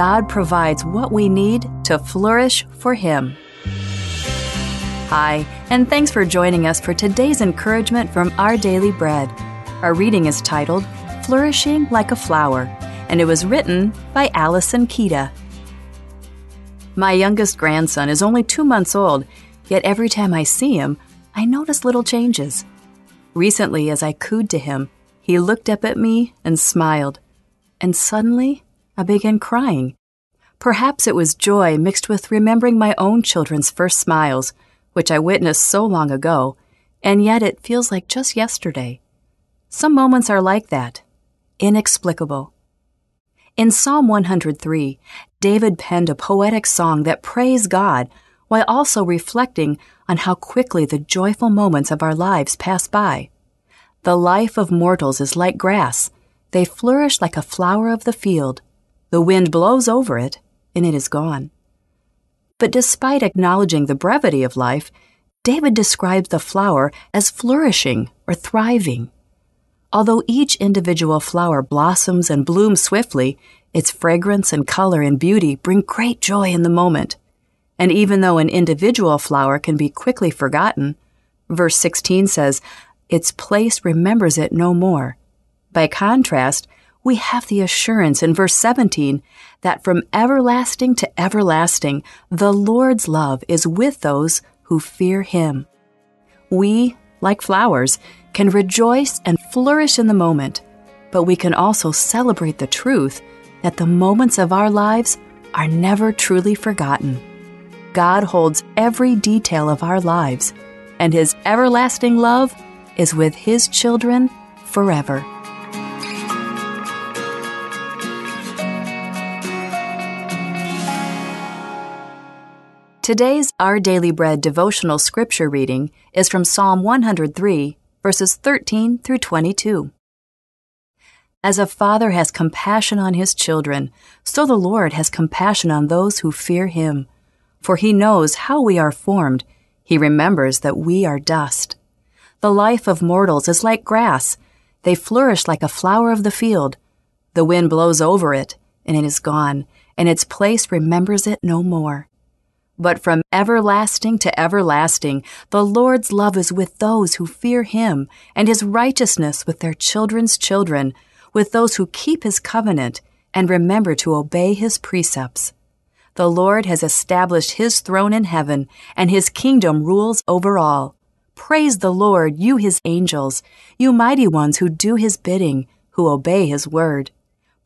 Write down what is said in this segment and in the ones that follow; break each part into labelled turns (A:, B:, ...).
A: God provides what we need to flourish for Him. Hi, and thanks for joining us for today's encouragement from Our Daily Bread. Our reading is titled Flourishing Like a Flower, and it was written by Alyson Kieda. My youngest grandson is only two months old, yet every time I see him, I notice little changes. Recently, as I cooed to him, he looked up at me and smiled, and suddenly I began crying. Perhaps it was joy mixed with remembering my own children's first smiles, which I witnessed so long ago, and yet it feels like just yesterday. Some moments are like that, inexplicable. In Psalm 103, David penned a poetic song that praised God while also reflecting on how quickly the joyful moments of our lives pass by. The life of mortals is like grass. They flourish like a flower of the field. The wind blows over it, and it is gone. But despite acknowledging the brevity of life, David describes the flower as flourishing or thriving. Although each individual flower blossoms and blooms swiftly, its fragrance and color and beauty bring great joy in the moment. And even though an individual flower can be quickly forgotten, verse 16 says, its place remembers it no more. By contrast, we have the assurance in verse 17 that from everlasting to everlasting, the Lord's love is with those who fear Him. We, like flowers, can rejoice and flourish in the moment, but we can also celebrate the truth that the moments of our lives are never truly forgotten. God holds every detail of our lives, and His everlasting love is with His children forever. Today's Our Daily Bread devotional scripture reading is from Psalm 103, verses 13 through 22. As a father has compassion on his children, so the Lord has compassion on those who fear him. For he knows how we are formed, he remembers that we are dust. The life of mortals is like grass, they flourish like a flower of the field. The wind blows over it, and it is gone, and its place remembers it no more. But from everlasting to everlasting, the Lord's love is with those who fear him, and his righteousness with their children's children, with those who keep his covenant and remember to obey his precepts. The Lord has established his throne in heaven, and his kingdom rules over all. Praise the Lord, you his angels, you mighty ones who do his bidding, who obey his word.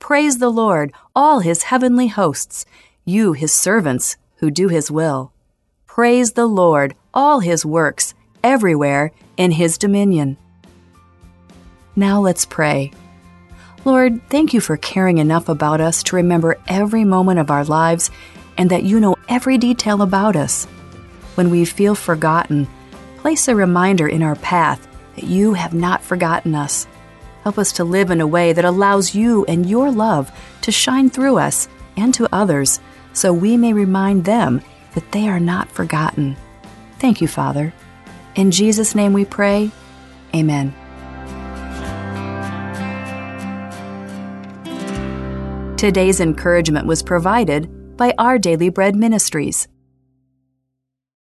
A: Praise the Lord, all his heavenly hosts, you his servants who do his will. Praise the Lord, all his works, everywhere in his dominion. Now let's pray. Lord, thank you for caring enough about us to remember every moment of our lives and that you know every detail about us. When we feel forgotten, place a reminder in our path that you have not forgotten us. Help us to live in a way that allows you and your love to shine through us and to others so we may remind them that they are not forgotten. Thank you, Father. In Jesus' name we pray. Amen. Today's encouragement was provided by Our Daily Bread Ministries.